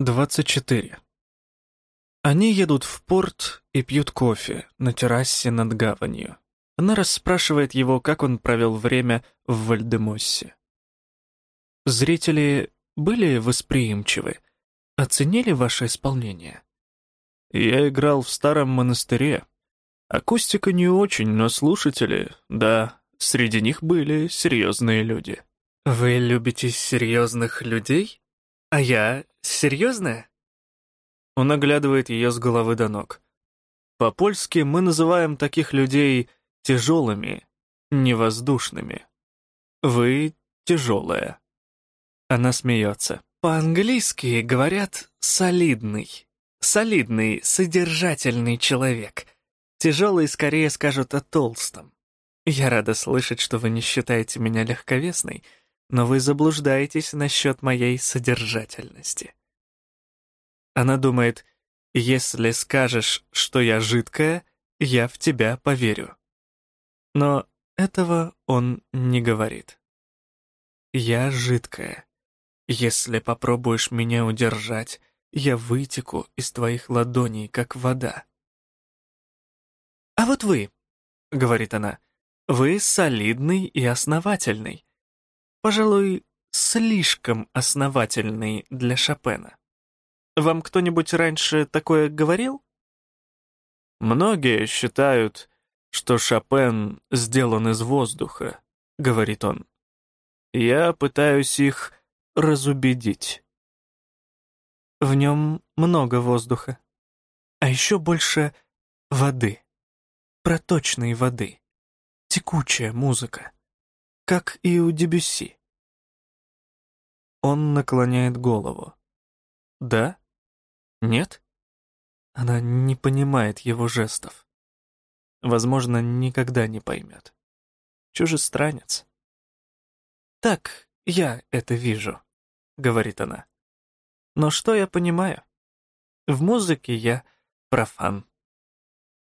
24. Они едут в порт и пьют кофе на террасе над гаванью. Она расспрашивает его, как он провел время в Вальдемоссе. Зрители были восприимчивы, оценили ваше исполнение. Я играл в старом монастыре. Акустика не очень, но слушатели, да, среди них были серьезные люди. Вы любите серьезных людей? А я серьезная? Он оглядывает ее с головы до ног. По-польски мы называем таких людей тяжелыми, невоздушными. Вы тяжелая. Она смеется. По-английски говорят «солидный». Солидный, содержательный человек. Тяжелый скорее скажут о толстом. Я рада слышать, что вы не считаете меня легковесной, но вы заблуждаетесь насчет моей содержательности. Она думает, если скажешь, что я жидкая, я в тебя поверю. Но этого он не говорит. Я жидкая. Если попробуешь меня удержать, я вытеку из твоих ладоней, как вода. «А вот вы», — говорит она, — «вы солидный и основательный пожалуй, слишком основательный для Шопена. Вам кто-нибудь раньше такое говорил? Многие считают, что Шопен сделан из воздуха, говорит он. Я пытаюсь их разубедить. В нем много воздуха, а еще больше воды, проточной воды, текучая музыка как и у Дебюсси. Он наклоняет голову. «Да? Нет?» Она не понимает его жестов. Возможно, никогда не поймет. Чужестранец. «Так, я это вижу», — говорит она. «Но что я понимаю? В музыке я профан».